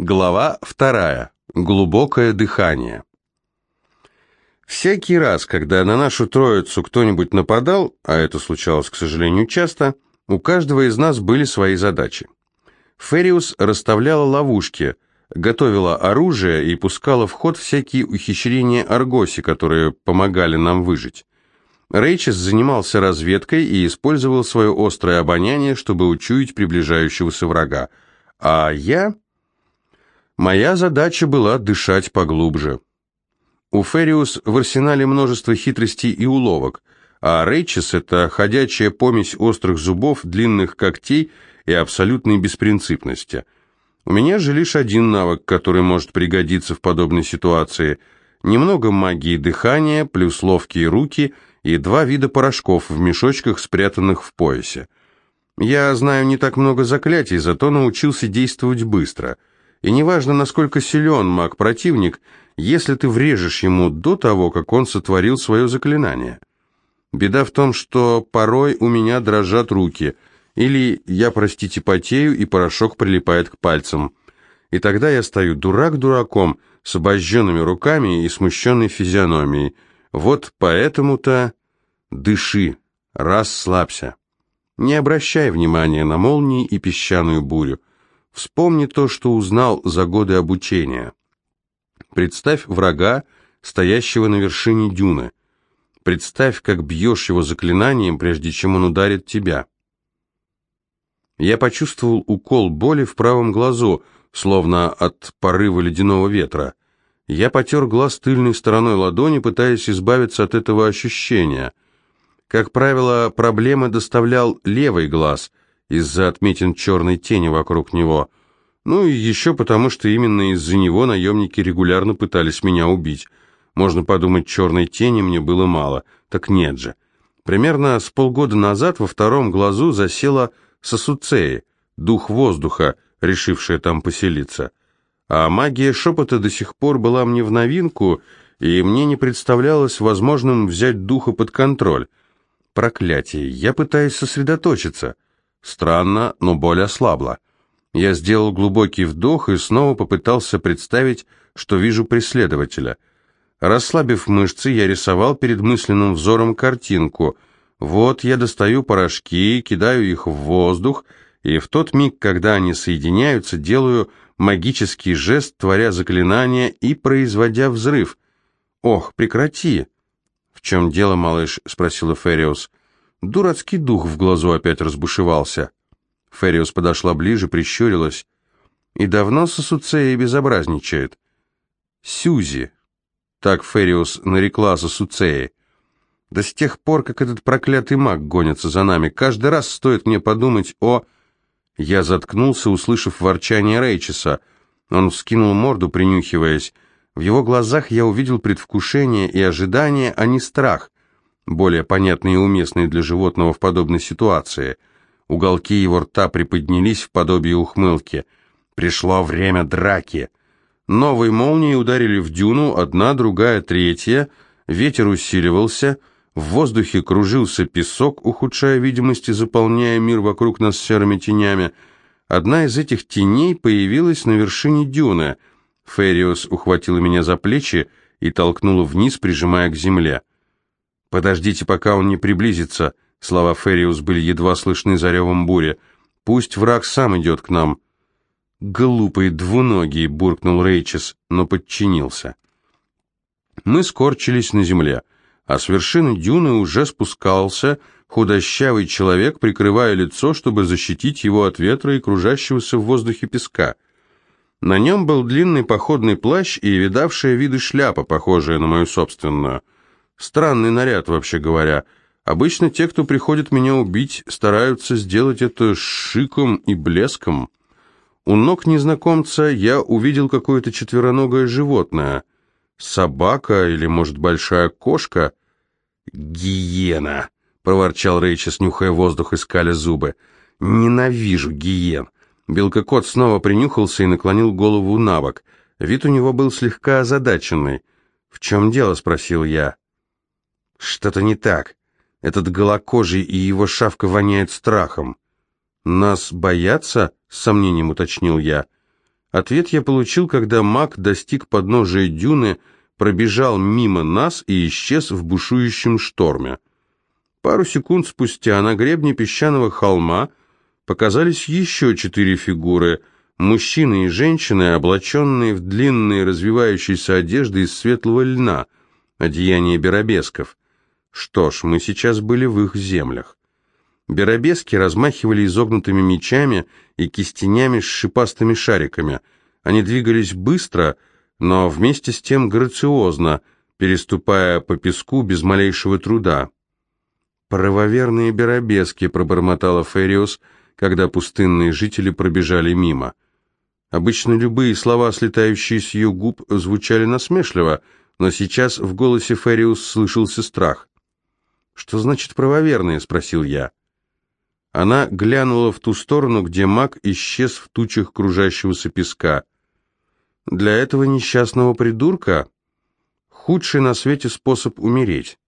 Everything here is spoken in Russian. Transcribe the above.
Глава вторая. Глубокое дыхание. Всякий раз, когда на нашу троицу кто-нибудь нападал, а это случалось, к сожалению, часто, у каждого из нас были свои задачи. Фериус расставляла ловушки, готовила оружие и пускала в ход всякие ухищрения Аргоси, которые помогали нам выжить. Рейчес занимался разведкой и использовал свое острое обоняние, чтобы учуять приближающегося врага. А я... Моя задача была дышать поглубже. У Фериус в арсенале множество хитростей и уловок, а Рейчес — это ходячая помесь острых зубов, длинных когтей и абсолютной беспринципности. У меня же лишь один навык, который может пригодиться в подобной ситуации. Немного магии дыхания, плюс ловкие руки — и два вида порошков в мешочках, спрятанных в поясе. Я знаю не так много заклятий, зато научился действовать быстро. И неважно, насколько силен маг-противник, если ты врежешь ему до того, как он сотворил свое заклинание. Беда в том, что порой у меня дрожат руки, или я, простите, потею, и порошок прилипает к пальцам. И тогда я стою дурак дураком, с обожженными руками и смущенной физиономией, вот поэтому-то дыши, расслабься. Не обращай внимания на молнии и песчаную бурю. Вспомни то, что узнал за годы обучения. Представь врага, стоящего на вершине дюны. Представь, как бьешь его заклинанием, прежде чем он ударит тебя. Я почувствовал укол боли в правом глазу, словно от порыва ледяного ветра. Я потер глаз тыльной стороной ладони, пытаясь избавиться от этого ощущения. Как правило, проблемы доставлял левый глаз из-за отметин черной тени вокруг него. Ну и еще потому, что именно из-за него наемники регулярно пытались меня убить. Можно подумать, черной тени мне было мало. Так нет же. Примерно с полгода назад во втором глазу засела Сосуцеи, дух воздуха, решившая там поселиться. А магия шепота до сих пор была мне в новинку, и мне не представлялось возможным взять духа под контроль. Проклятие, я пытаюсь сосредоточиться. Странно, но боль ослабла. Я сделал глубокий вдох и снова попытался представить, что вижу преследователя. Расслабив мышцы, я рисовал перед мысленным взором картинку. Вот я достаю порошки, кидаю их в воздух, и в тот миг, когда они соединяются, делаю магический жест, творя заклинание и производя взрыв. «Ох, прекрати!» «В чем дело, малыш?» — спросила Фериус. Дурацкий дух в глазу опять разбушевался. Фериус подошла ближе, прищурилась. «И давно Сосуцея безобразничает?» «Сюзи!» — так Фериус нарекла Сосуцеи. «Да с тех пор, как этот проклятый маг гонится за нами, каждый раз стоит мне подумать о...» Я заткнулся, услышав ворчание Рейчеса. Он вскинул морду, принюхиваясь. В его глазах я увидел предвкушение и ожидание, а не страх, более понятный и уместный для животного в подобной ситуации. Уголки его рта приподнялись в подобие ухмылки. Пришло время драки. Новые молнии ударили в дюну, одна, другая, третья. Ветер усиливался — в воздухе кружился песок, ухудшая видимость и заполняя мир вокруг нас серыми тенями. Одна из этих теней появилась на вершине дюны. Фериус ухватила меня за плечи и толкнула вниз, прижимая к земле. «Подождите, пока он не приблизится», — слова Фериус были едва слышны за ревом бури. «Пусть враг сам идет к нам». «Глупый двуногий», — буркнул Рейчес, но подчинился. Мы скорчились на земле а с вершины дюны уже спускался худощавый человек, прикрывая лицо, чтобы защитить его от ветра и кружащегося в воздухе песка. На нем был длинный походный плащ и видавшая виды шляпа, похожая на мою собственную. Странный наряд, вообще говоря. Обычно те, кто приходит меня убить, стараются сделать это шиком и блеском. У ног незнакомца я увидел какое-то четвероногое животное. Собака или, может, большая кошка? «Гиена!» — проворчал Рейчес, нюхая воздух и скаля зубы. «Ненавижу гиен!» Белкокот снова принюхался и наклонил голову на бок. Вид у него был слегка озадаченный. «В чем дело?» — спросил я. «Что-то не так. Этот голокожий и его шавка воняют страхом». «Нас боятся?» — с сомнением уточнил я. Ответ я получил, когда маг достиг подножия дюны, пробежал мимо нас и исчез в бушующем шторме. Пару секунд спустя на гребне песчаного холма показались еще четыре фигуры – Мужчины и женщины, облаченные в длинные развивающиеся одежды из светлого льна, одеяния беробесков. Что ж, мы сейчас были в их землях. Беробески размахивали изогнутыми мечами и кистенями с шипастыми шариками. Они двигались быстро, но вместе с тем грациозно, переступая по песку без малейшего труда. «Правоверные беробески», — пробормотала Фериус, когда пустынные жители пробежали мимо. Обычно любые слова, слетающие с ее губ, звучали насмешливо, но сейчас в голосе Фериус слышался страх. «Что значит правоверные?» — спросил я. Она глянула в ту сторону, где маг исчез в тучах кружащегося песка. «Для этого несчастного придурка худший на свете способ умереть».